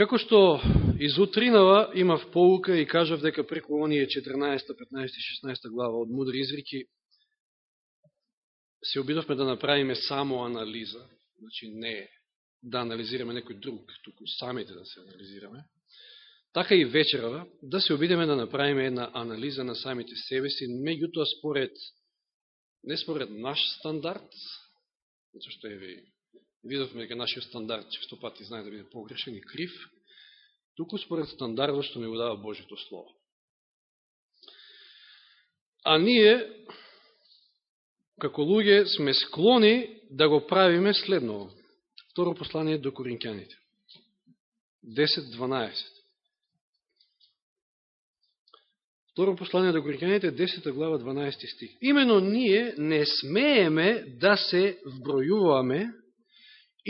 Како што изутринава имав поука и кажав дека преку оние 14, 15, 16 глава од мудри изрики се обидовме да направиме само анализа, значи не да анализираме некој друг, туку самите да се анализираме, така и вечерава да се обидеме да направиме една анализа на самите себе си, меѓутоа според, не според наш стандард, зашто е ви видовме дека нашиот стандард често пати знае да биде погрешен и крив, туку според стандардот што ни го дава Божито Слово. А ние, како луѓе, сме склони да го правиме следно. Второ послание до Коринќаните. 10.12. Второ послание до Коринќаните, 10 глава, 12 стих. Имено ние не смееме да се вбројуваме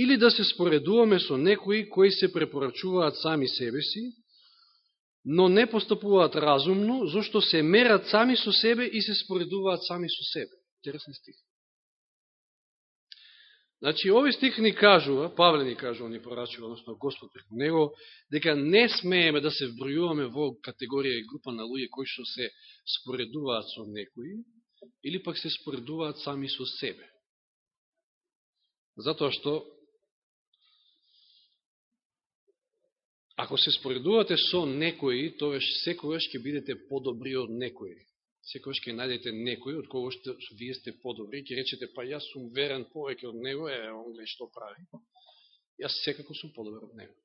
или да се споредуваме со некои кои се препорачуваат сами себе си, но не постапуваат разумно, зашто се мерат сами со себе и се споредуваат сами со себе. Интересен стих. Значи, овој стих ни кажува, Павле ни кажува, ни порачува, односно Господ преку него, дека не смееме да се вбројуваме во категорија и група на луѓе кои што се споредуваат со некои, или пак се споредуваат сами со себе. Затоа што Ако се споредувате со некои, тогаш секојаш ќе бидете подобри од некои. Секојаш ќе најдете некој од кого што вие сте подобри, ќе речете, па јас сум верен повеќе од него, е, он гледа што прави. Јас секако сум подобар од него.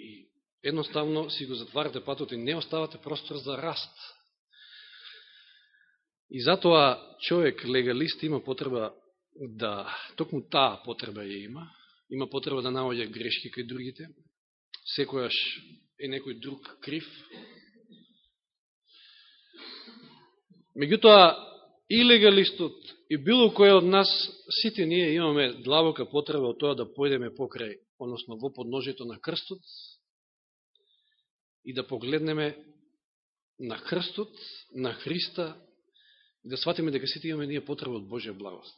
И едноставно си го затварате патот и не оставате простор за раст. И затоа човек легалист има потреба да, токму таа потреба ја има, има потреба да наоѓа грешки кај другите, секојаш е некој друг крив. Меѓутоа, и легалистот, и било кој од нас, сите ние имаме длабока потреба од тоа да појдеме покрај, односно во подножието на крстот, и да погледнеме на крстот, на Христа, и да сватиме дека сите имаме ние потреба од Божја благост.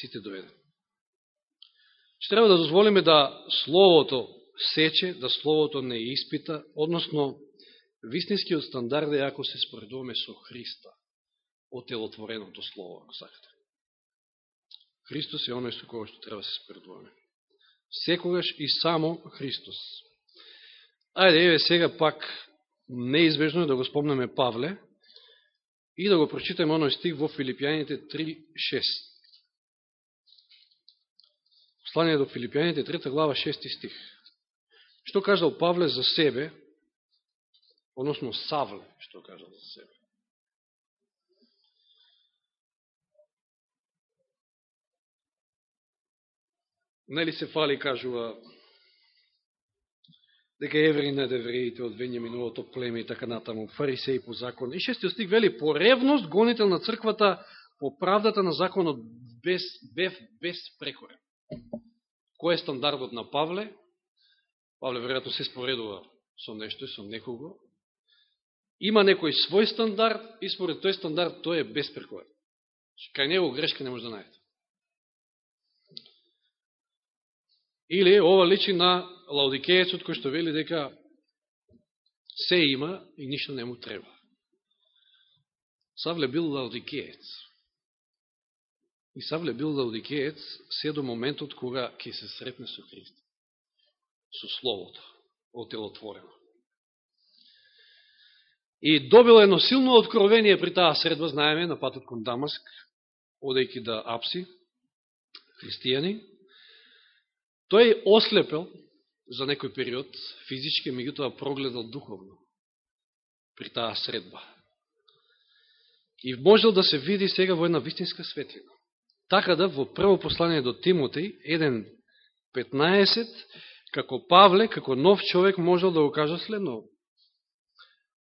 Сите доведен. Че треба да дозволиме да Словото сече, да Словото не испита, односно, вистинскиот стандард е ако се споредуваме со Христа, отелотвореното Слово, ако сакате. Христос е оној со кого што треба да се споредуваме. Секогаш и само Христос. Ајде, еве сега пак неизбежно е да го спомнеме Павле и да го прочитаме оној стих во Филипијаните 3.6. Послание до Филипијаните, 3 глава, 6 стих. Што кажал Павле за себе, односно Савле, што кажал за себе? Нели се фали, кажува, дека евреи над евреите од минувото племе и така натаму, фарисеи по закон. И шестиот стих вели, по ревност гонител на црквата, по правдата на законот без, бев без прекорен. Кој е стандардот на Павле? Павле веројатно се споредува со нешто и со некого. Има некој свој стандард и според тој стандард тој е безпрекоен. Кај него грешка не може да најде. Или ова личи на лаудикеецот кој што вели дека се има и ништо не му треба. Савле бил лаудикеец. И Савле бил лаудикеец се до моментот кога ќе се сретне со Христ, Со Словото, отелотворено. И добил едно силно откровение при таа средба, знаеме, на патот кон Дамаск, одејќи да апси, христијани. Тој ослепел за некој период, физички, меѓутоа прогледал духовно при таа средба. И можел да се види сега во една вистинска светлина. Така да во прво послание до Тимотеј 1.15, како Павле, како нов човек, можел да го кажа следно.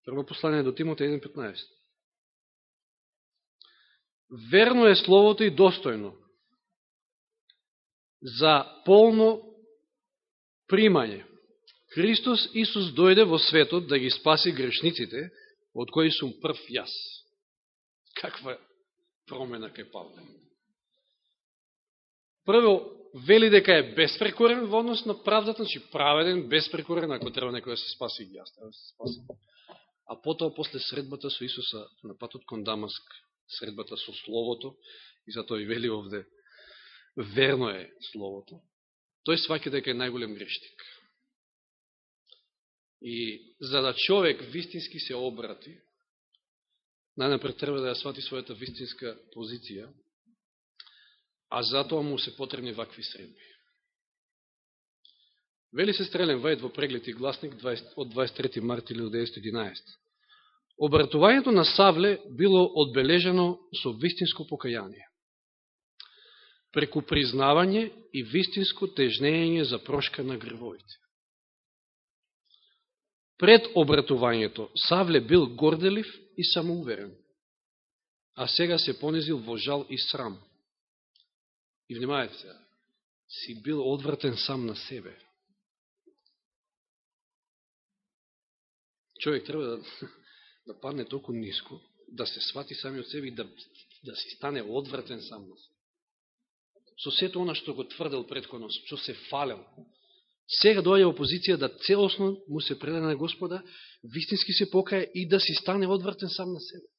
Прво послание до Тимотеј 1.15. Верно е Словото и достојно за полно примање. Христос Исус дојде во светот да ги спаси грешниците, од кои сум прв јас. Каква промена кај Павле? Прво, вели дека е безпрекорен во однос на правдата, значи праведен, безпрекорен, ако треба некој да се спаси, и јас треба да се спаси. А потоа, после средбата со Исуса на патот кон Дамаск, средбата со Словото, и затоа и вели овде, верно е Словото, тој сваќа дека е најголем грешник. И за да човек вистински се обрати, најнапред треба да ја свати својата вистинска позиција, а затоа му се потребни вакви средби. Вели се Стрелен Вајд во преглед и гласник од 23. март 1911. Обратувањето на Савле било одбележено со вистинско покаяние, преку признавање и вистинско тежнење за прошка на грвоите. Пред обратувањето Савле бил горделив и самоуверен, а сега се понизил во жал и срам. И внимајте, се, си бил одвратен сам на себе. Човек треба да, да падне толку ниско, да се свати сами од себе и да, да си стане одвратен сам на себе. Со сето она што го тврдел предходно, што се фалел, сега доаѓа опозиција да целосно му се предаде на Господа, вистински се покаја и да си стане одвратен сам на себе.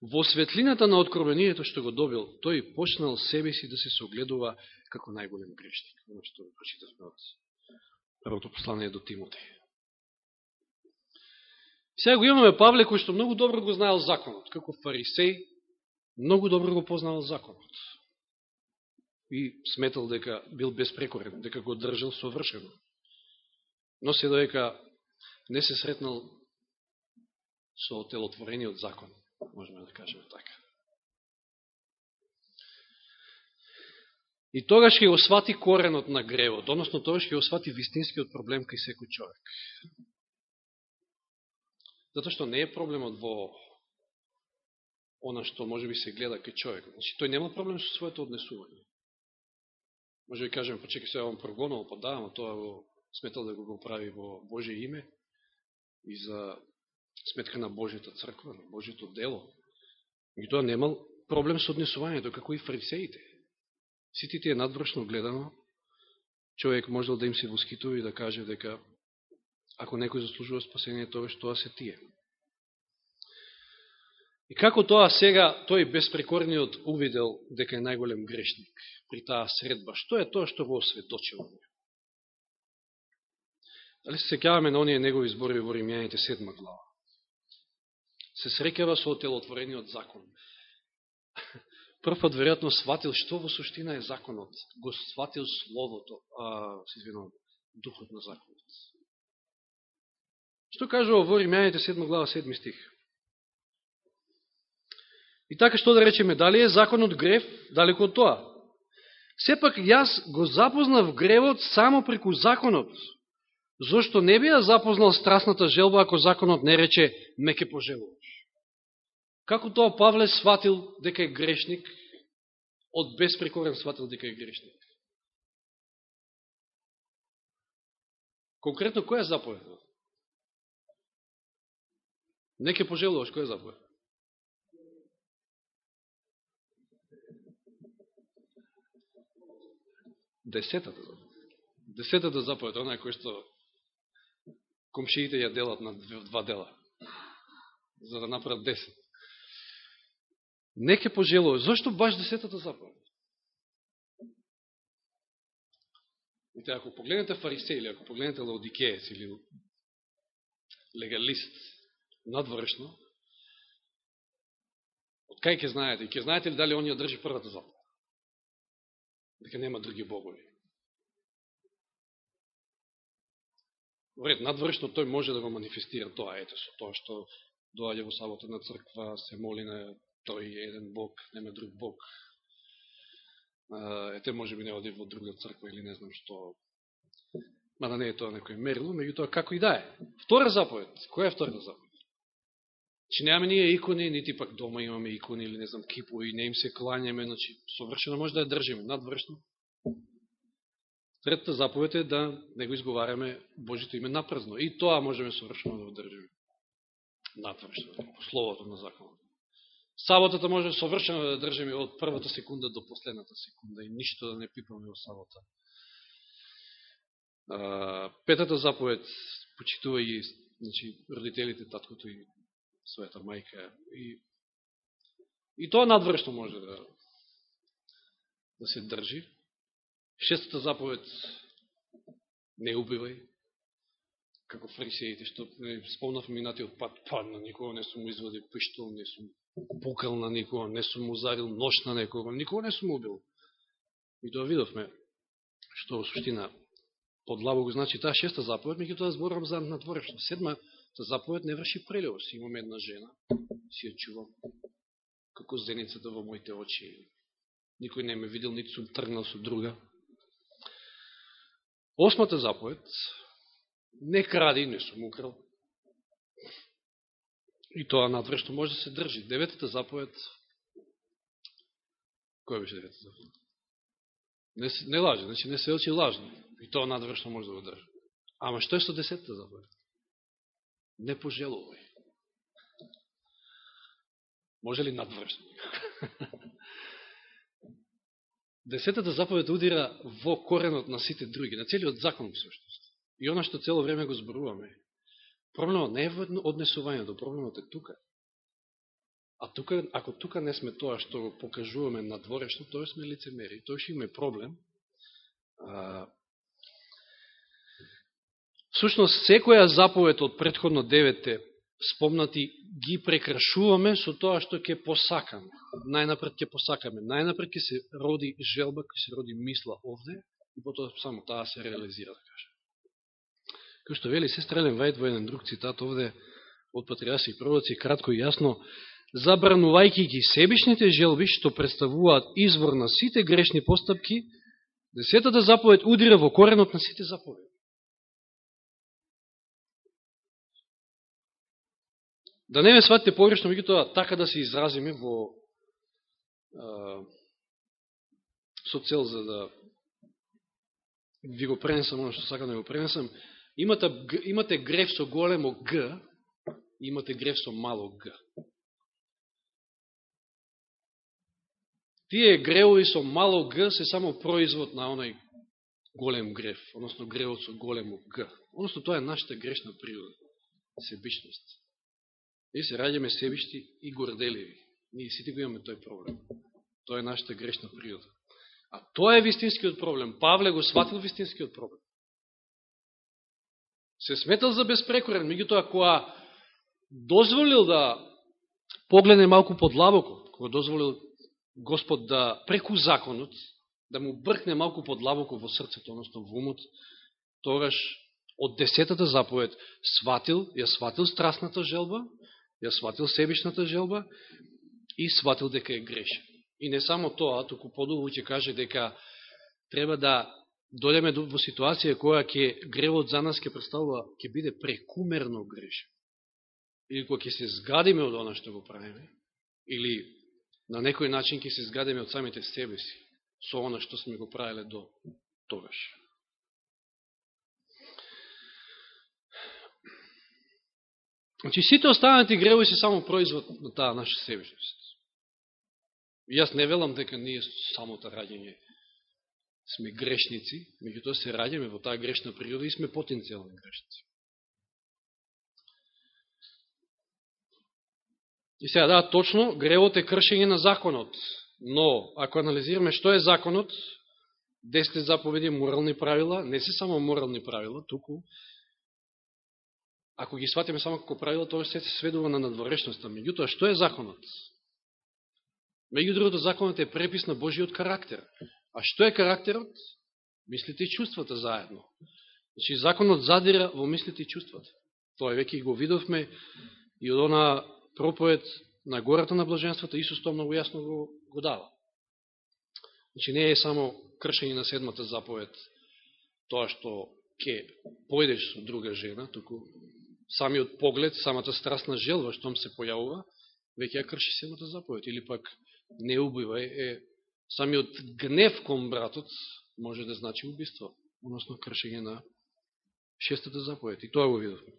Во светлината на откровението што го добил, тој почнал себе си да се согледува како најголем грешник. Оно што го прочитавме од првото послание до Тимотеј. Сега го имаме Павле кој што многу добро го знаел законот, како фарисеј, многу добро го познавал законот. И сметал дека бил безпрекорен, дека го држал совршено. Но се доека не се сретнал со телотворениот закон можеме да кажеме така. И тогаш ќе освати коренот на гревот, односно тогаш ќе освати вистинскиот проблем кај секој човек. Затоа што не е проблемот во она што може би се гледа кај човек. Значи, тој нема проблем со своето однесување. Може би кажем, почекай се, вам прогонал, па да, тоа го сметал да го прави во Божие име и за сметка на Божјата црква, на Божјето дело. И тоа немал проблем со однесувањето, како и фарисеите. Сите тие надвршно гледано, човек можел да им се воскитува и да каже дека ако некој заслужува спасение, тоа што тоа се тие. И како тоа сега тој безпрекорниот увидел дека е најголем грешник при таа средба? Што е тоа што го осведочил? Дали се секјаваме на оние негови збори во Римјаните 7 глава? Се срекава со телотворениот закон. Првпат веројатно сватил што во суштина е законот. Го сватил словото, а, се извинувам, духот на законот. Што кажува во Римјаните 7 глава 7 стих? И така што да речеме, дали е законот грев, далеко од тоа? Сепак јас го запознав гревот само преку законот, зашто не би ја запознал страстната желба ако законот не рече ме ке пожелуваш. Како тоа Павле сватил дека е грешник, од безпрекорен сватил дека е грешник? Конкретно, која е заповед? Не ке пожелуваш, која е заповед? Десетата заповед. Десетата заповед, она е што комшиите ја делат на два дела, за да направат десет. Неке пожелува. Зошто баш десетата заповед? Ите, ако погледнете фарисеј или ако погледнете лаодикеец или легалист надворешно, од кај ќе знаете? И ќе знаете ли дали он ја држи првата заповед? Дека нема други богови. Вред, надвршно тој може да го манифестира тоа, ете, со тоа што доаѓа во сабота на црква, се моли на тој е еден Бог, нема друг Бог. Ете, може би не оди во друга црква или не знам што. Мада не е тоа некој мерило, меѓутоа како и да е. Втора заповед. Која е втора заповед? Че немаме ние икони, нити пак дома имаме икони или не знам кипови, не им се кланяме, значи совршено може да ја држиме, надвршно. Третата заповед е да не го изговараме Божито име напразно. И тоа можеме совршено да одржиме. држиме. Да по словото на законот. Саботата може совршено да држиме од првата секунда до последната секунда и ништо да не пипаме во сабота. Петата заповед почитува и значи, родителите, таткото и својата мајка. И, и тоа надвршно може да, да се држи. Шестата заповед не убивај, како фарисеите, што не спомнав минатиот пат, па на никога не сум изводил пиштол, не сум пукал на никога, не сум узарил нож на некога, никога не сум убил. И тоа видовме, што во суштина подлаво значи таа шеста заповед, меѓу тоа зборам за натворешно. Седма заповед не врши прелеос. Имам една жена, си ја чувам, како зеницата во моите очи. Никој не ме видел, нито сум тргнал со друга. Осмата заповед, не кради, не сум украл. И тоа надвршно може да се држи. Деветата заповед, која беше деветата заповед? Не, не лаже, значи не се очи лажно. И тоа надвршно може да го држи. Ама што е со десетата заповед? Не пожелувај. Може ли надвршно? Десетата заповед удира во коренот на сите други, на целиот закон сушност. И она што цело време го зборуваме. Проблемот не е во однесувањето, проблемот е тука. А тука, ако тука не сме тоа што го покажуваме надворешно, тоа сме лицемери. Тоа ще има проблем. А, Сушност, секоја заповед од предходно девете спомнати ги прекрашуваме со тоа што ќе посакаме. Најнапред ќе посакаме. Најнапред ќе се роди желба, ќе се роди мисла овде и потоа само таа се реализира, да кажа. Кој што вели сестрелен Вајд во еден друг цитат овде од Патриаси и пророци, кратко и јасно, забранувајќи ги себишните желби што представуваат извор на сите грешни постапки, десетата заповед удира во коренот на сите заповеди. Да не ме сватите погрешно, тоа така да се изразиме во а, со цел за да ви го пренесам, оно што сакам да го пренесам, имате, имате греф со големо Г, имате греф со мало Г. Тие гревови со мало Г се само производ на оној голем греф, односно гревот со големо Г. Односно тоа е нашата грешна природа, себичност. Ние се раѓаме себишти и горделиви. Ние сите го имаме тој проблем. Тоа е нашата грешна природа. А тоа е вистинскиот проблем. Павле го сватил вистинскиот проблем. Се сметал за безпрекорен, меѓутоа која дозволил да погледне малку подлабоко, кога дозволил Господ да преку законот, да му бркне малку подлабоко во срцето, односно во умот, тогаш од десетата заповед сватил, ја сватил страстната желба, ја сватил себишната желба и сватил дека е грешен. И не само тоа, туку подолу ќе каже дека треба да дојдеме во ситуација која ќе гревот за нас ќе представува, ќе биде прекумерно грешен. Или која ќе се згадиме од она што го правиме, или на некој начин ќе се згадиме од самите себе си, со она што сме го правиле до тогаш. Значи, сите останати гревови се само производ на таа наша себешност. И јас не велам дека ние самото раѓање сме грешници, меѓутоа се раѓаме во таа грешна природа и сме потенцијални грешници. И сега, да, точно, гревот е кршење на законот. Но, ако анализираме што е законот, десете заповеди морални правила, не се само морални правила, туку ако ги сватиме само како правило, тоа се сведува на надворешността. Меѓутоа, што е законот? Меѓу другото, законот е препис на Божиот карактер. А што е карактерот? Мислите и чувствата заедно. Значи, законот задира во мислите и чувствата. Тоа веќе го видовме и од она проповед на гората на блаженството, Исус тоа многу јасно го, го дава. Значи, не е само кршење на седмата заповед тоа што ќе појдеш со друга жена, туку самиот поглед, самата страстна желба што се појавува, веќе ја крши седмата заповед. Или пак не убивај е самиот гнев кон братот може да значи убиство, односно кршење на шестата заповед. И тоа го видовме.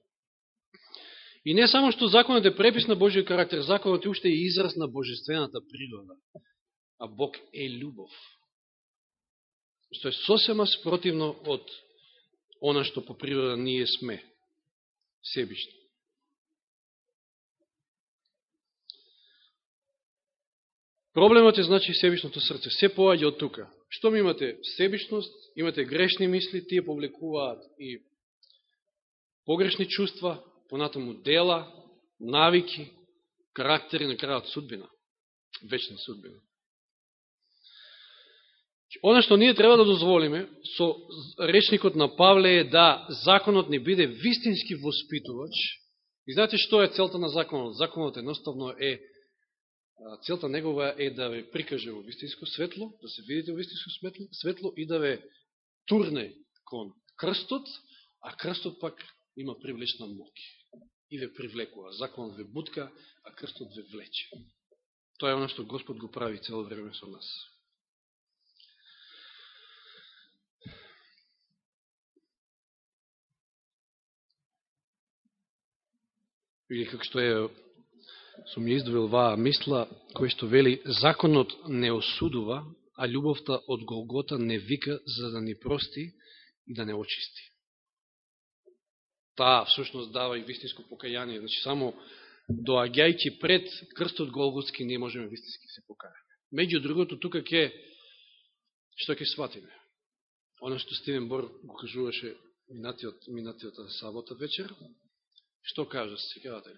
И не само што законот е препис на Божиот карактер, законот е уште и израз на божествената природа. А Бог е љубов. Што е сосема спротивно од она што по природа ние сме. Себишно. Проблемот е, значи, себишното срце. Се поаѓа од тука. Што ми имате себишност, имате грешни мисли, тие повлекуваат и погрешни чувства, понатаму дела, навики, карактери, на крајот судбина. Вечна судбина. Оно што ние треба да дозволиме со речникот на Павле е да законот не биде вистински воспитувач. И знаете што е целта на законот? Законот едноставно е целта негова е да ве прикаже во вистинско светло, да се видите во вистинско светло, и да ве турне кон крстот, а крстот пак има привлечна моќ и ве привлекува. Законот ве бутка, а крстот ве влече. Тоа е оно што Господ го прави цело време со нас. Или како што е сум ја издвоил ваа мисла, кој што вели, законот не осудува, а љубовта од Голгота не вика за да ни прости и да не очисти. Таа всушност дава и вистинско покаяние. Значи, само доаѓајќи пред крстот Голготски, ние можеме вистински да се покајаме. Меѓу другото, тука ќе, што ќе сватиме? Оно што Стивен Бор го кажуваше минатиот, минатиот сабота вечер, Што кажа, секавате?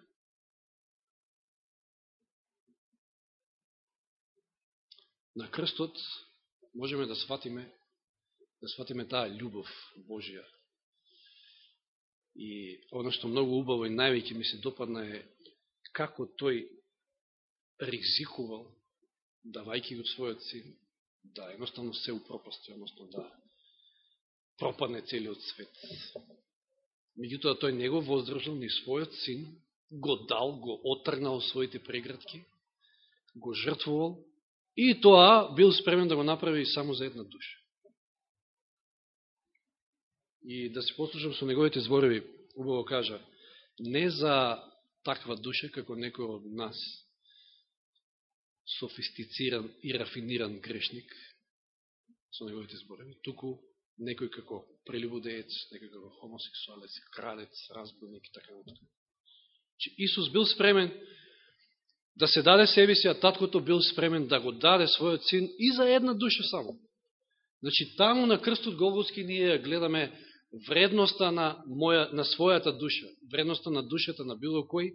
На крстот можеме да сватиме да сватиме таа љубов Божија. И оно што многу убаво и највеќе ми се допадна е како тој ризикувал, давајќи го својот син, да едноставно се упропасти, односно да пропадне целиот свет. Меѓутоа, тој не го воздржал ни својот син, го дал, го отргнал своите преградки, го жртвувал и тоа бил спремен да го направи само за една душа. И да се послушам со неговите зборови, убаво кажа, не за таква душа како некој од нас, софистициран и рафиниран грешник, со неговите зборови, туку некој како прелюбодеец, некој како хомосексуалец, крадец, разбойник и така натаму. Че Исус бил спремен да се даде себе си, а таткото бил спремен да го даде својот син и за една душа само. Значи, таму на крстот Голготски ние гледаме вредноста на, моја, на својата душа, вредноста на душата на било кој,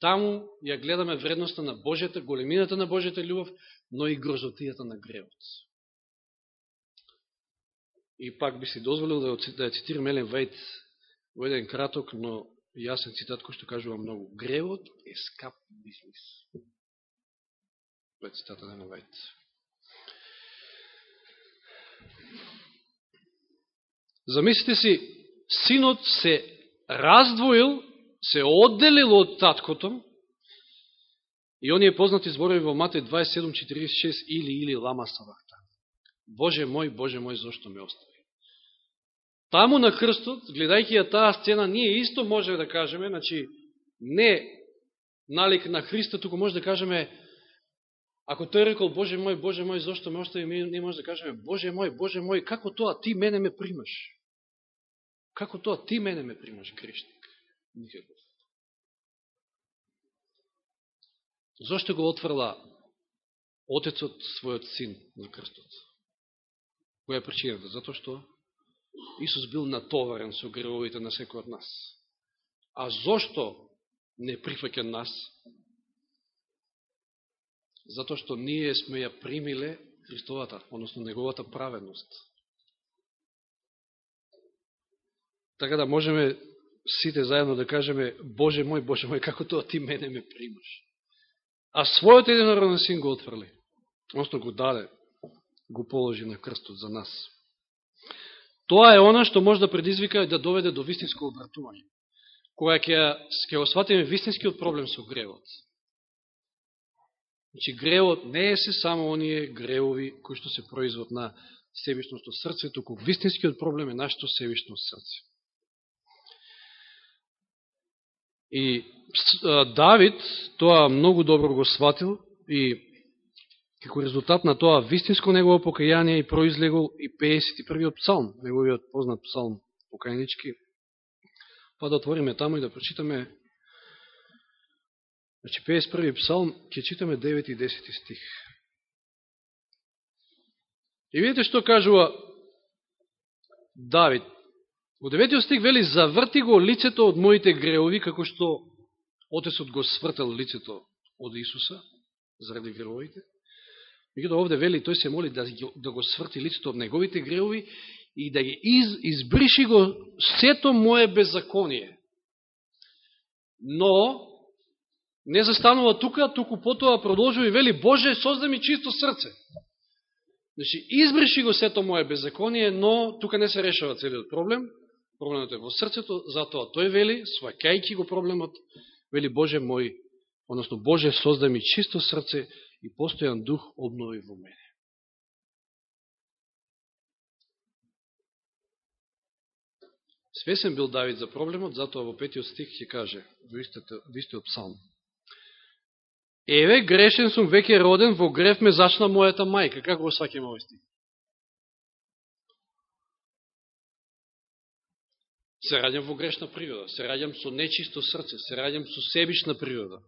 таму ја гледаме вредноста на Божјата, големината на Божјата љубов, но и грозотијата на гревот. И пак би си дозволил да, да ја цитирам Елен Вајт во еден краток, но јасен цитат кој што кажува многу. Гревот е скап бизнес. Тоа е цитата на Елен Вајт. Замислите си, синот се раздвоил, се одделил од таткото, и оние познати зборови во Матеј 27.46 или или лама савахта. Боже мој, Боже мој, зошто ме остави? Таму на крстот, гледајќи ја таа сцена, ние исто може да кажеме, значи, не налик на Христа, туку може да кажеме, ако тој рекол, Боже мој, Боже мој, зашто ме остави, ние може да кажеме, Боже мој, Боже мој, како тоа ти мене ме примаш? Како тоа ти мене ме примаш, грешник? Никаков. Зошто го отврла Отецот својот син на крстот? Која е причината? Затоа што Исус бил натоварен со гревовите на секој од нас. А зошто не прифаќа нас? Зато што ние сме ја примиле Христовата, односно Неговата праведност. Така да можеме сите заедно да кажеме Боже мој, Боже мој, како тоа ти мене ме примаш. А својот единороден син го отврли. Односно го даде, го положи на крстот за нас. Тоа е она што може да предизвика и да доведе до вистинско обратување. Кога ќе, ќе осватиме вистинскиот проблем со гревот. Значи, гревот не е се само оние гревови кои што се производ на себишното срце, туку вистинскиот проблем е нашето себишно срце. И Давид тоа многу добро го сватил и како резултат на тоа вистинско негово покаяние и произлегол и 51-иот псалм, неговиот познат псалм покаянички. Па да отвориме таму и да прочитаме Значи, 51. псалм, ќе читаме 9 и 10 стих. И видите што кажува Давид. Во 9 стих вели, заврти го лицето од моите греови, како што Отецот го свртел лицето од Исуса, заради греовите. Меѓуто овде вели, тој се моли да, да го сврти лицето од неговите греови и да ги из, избриши го сето моје беззаконие. Но, не застанува тука, туку потоа продолжува и вели, Боже, созда ми чисто срце. Значи, избриши го сето моје беззаконие, но тука не се решава целиот проблем. Проблемот е во срцето, затоа тој вели, свакајки го проблемот, вели Боже мој, односно Боже, созда ми чисто срце и постојан дух обнови во мене. Свесен бил Давид за проблемот, затоа во петиот стих ќе каже, во истиот псалм. Еве, грешен сум веќе роден, во греф ме зачна мојата мајка. Како го свакем овој стих? Се раѓам во грешна природа, се раѓам со нечисто срце, се раѓам со себична природа.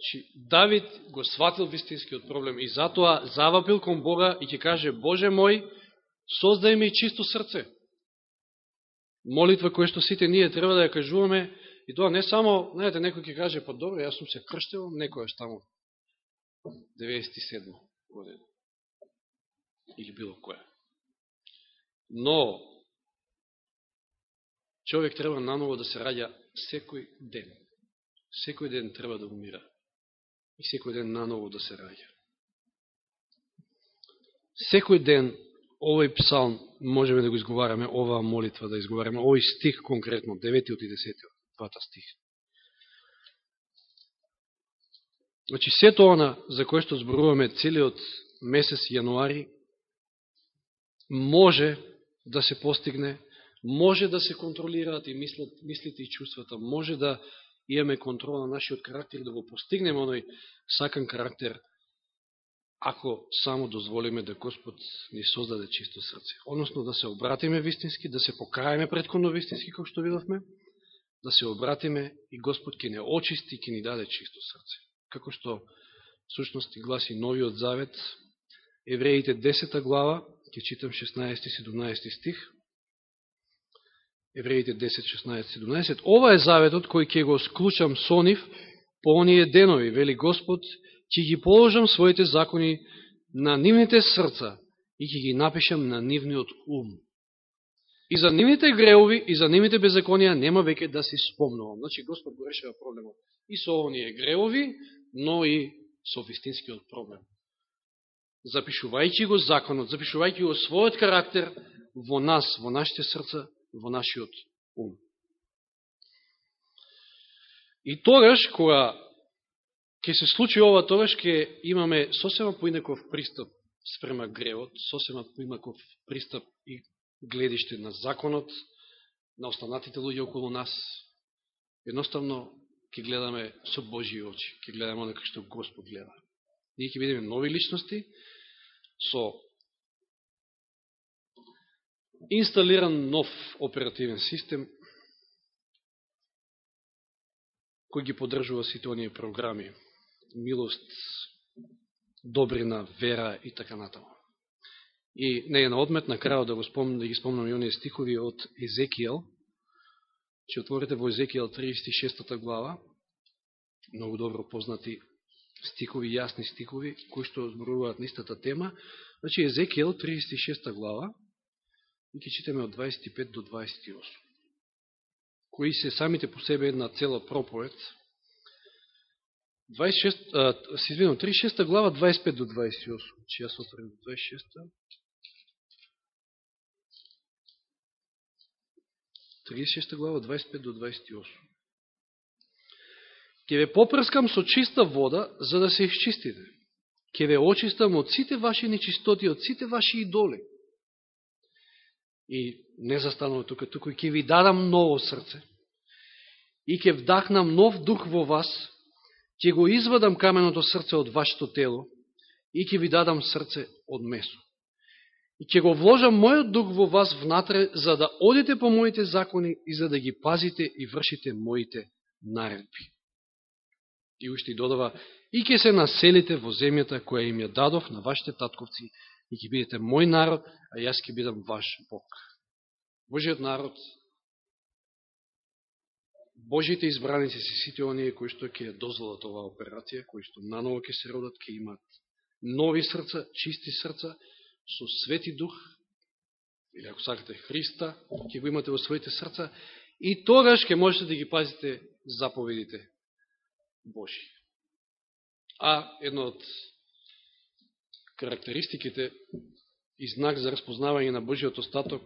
Значи, Давид го сватил вистинскиот проблем и затоа завапил кон Бога и ќе каже, Боже мој, создај ми чисто срце. Молитва која што сите ние треба да ја кажуваме, и тоа не само, знаете, некој ќе каже, па добро, јас сум се крштил, некој е таму 97 година. Или било која. Но, човек треба наново да се раѓа секој ден. Секој ден треба да умира и секој ден наново да се раѓа. Секој ден овој псалм можеме да го изговараме, оваа молитва да изговараме, овој стих конкретно, 9 и 10, двата стих. Значи, сето она за кое што зборуваме целиот месец јануари, може да се постигне, може да се контролираат и мислите и чувствата, може да имаме контрола на нашиот карактер, да го постигнеме оној сакан карактер, ако само дозволиме да Господ ни создаде чисто срце. Односно да се обратиме вистински, да се покаеме предходно вистински, како што видовме, да се обратиме и Господ ќе не очисти, ќе ни даде чисто срце. Како што сушност гласи Новиот Завет, Евреите 10 глава, ќе читам 16-17 стих, Евреите 10, 16, 17. Ова е заветот кој ќе го склучам со нив по оние денови, вели Господ, ќе ги положам своите закони на нивните срца и ќе ги напишам на нивниот ум. И за нивните греови и за нивните беззаконија нема веќе да си спомнувам. Значи Господ го решава проблемот и со оние греови, но и со вистинскиот проблем. Запишувајќи го законот, запишувајќи го својот карактер во нас, во нашите срца, во нашиот ум. И тогаш, кога ќе се случи ова, тогаш ќе имаме сосема поинаков пристап спрема гревот, сосема поинаков пристап и гледиште на законот, на останатите луѓе околу нас. Едноставно ќе гледаме со Божи очи, ќе гледаме онака што Господ гледа. Ние ќе видиме нови личности со инсталиран нов оперативен систем, кој ги поддржува сите оние програми, милост, добрина, вера и така натаму. И не е на одмет на крајот да го спомнам, да ги спомнам и оние стихови од Езекијал, ќе отворите во Езекијал 36 глава, многу добро познати стикови, јасни стикови, кои што зборуваат нистата тема. Значи, Езекијал 36 глава, и ќе читаме од 25 до 28, кои се самите по себе една цела проповед. 26, а, се извинам, 36 глава, 25 до 28, че јас отворим 26 36 глава, 25 до 28. Ке ве попрскам со чиста вода, за да се изчистите. Ке ве очистам од сите ваши нечистоти, од сите ваши идоли и не застанува тука, туку ќе ви дадам ново срце и ќе вдахнам нов дух во вас, ќе го извадам каменото срце од вашето тело и ќе ви дадам срце од месо. И ќе го вложам мојот дух во вас внатре, за да одите по моите закони и за да ги пазите и вршите моите наредби. И уште и додава, и ќе се населите во земјата која им ја дадов на вашите татковци и ќе бидете мој народ, а јас ќе бидам ваш Бог. Божиот народ, Божите избраници се сите оние кои што ќе дозволат оваа операција, кои што наново ќе се родат, ќе имат нови срца, чисти срца, со свети дух, или ако сакате Христа, ќе го имате во своите срца, и тогаш ќе можете да ги пазите заповедите Божи. А едно од карактеристиките и знак за распознавање на Божиот остаток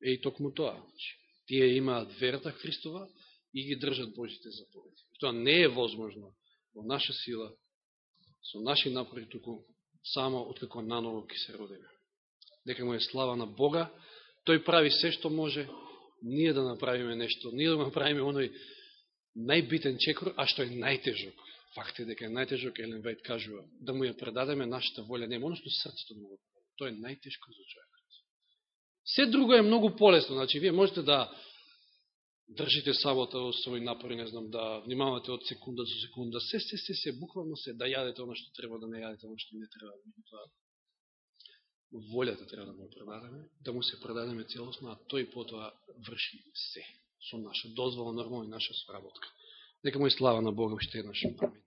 е и токму тоа. Значи, тие имаат верата Христова и ги држат Божите заповеди. Тоа не е возможно во наша сила, со наши напори, туку само откако наново ки се родиме. Дека му е слава на Бога, тој прави се што може, ние да направиме нешто, ние да направиме оној најбитен чекор, а што е најтежок. Факт е дека е најтежок, Елен Вајд кажува, да му ја предадеме нашата волја, не оно срцето му го Тоа е најтешко за човекот. Се друго е многу полесно, значи вие можете да држите сабота во свој напори, не знам, да внимавате од секунда до секунда, се, се, се, се, буквално се, да јадете оно што треба, да не јадете оно што не треба. Да тоа волјата треба да му предадеме, да му се предадеме целосно, а тој потоа врши се, со наша дозвола, нормално и наша сработка. Нека му и слава на Бога уште еднаш. Амин.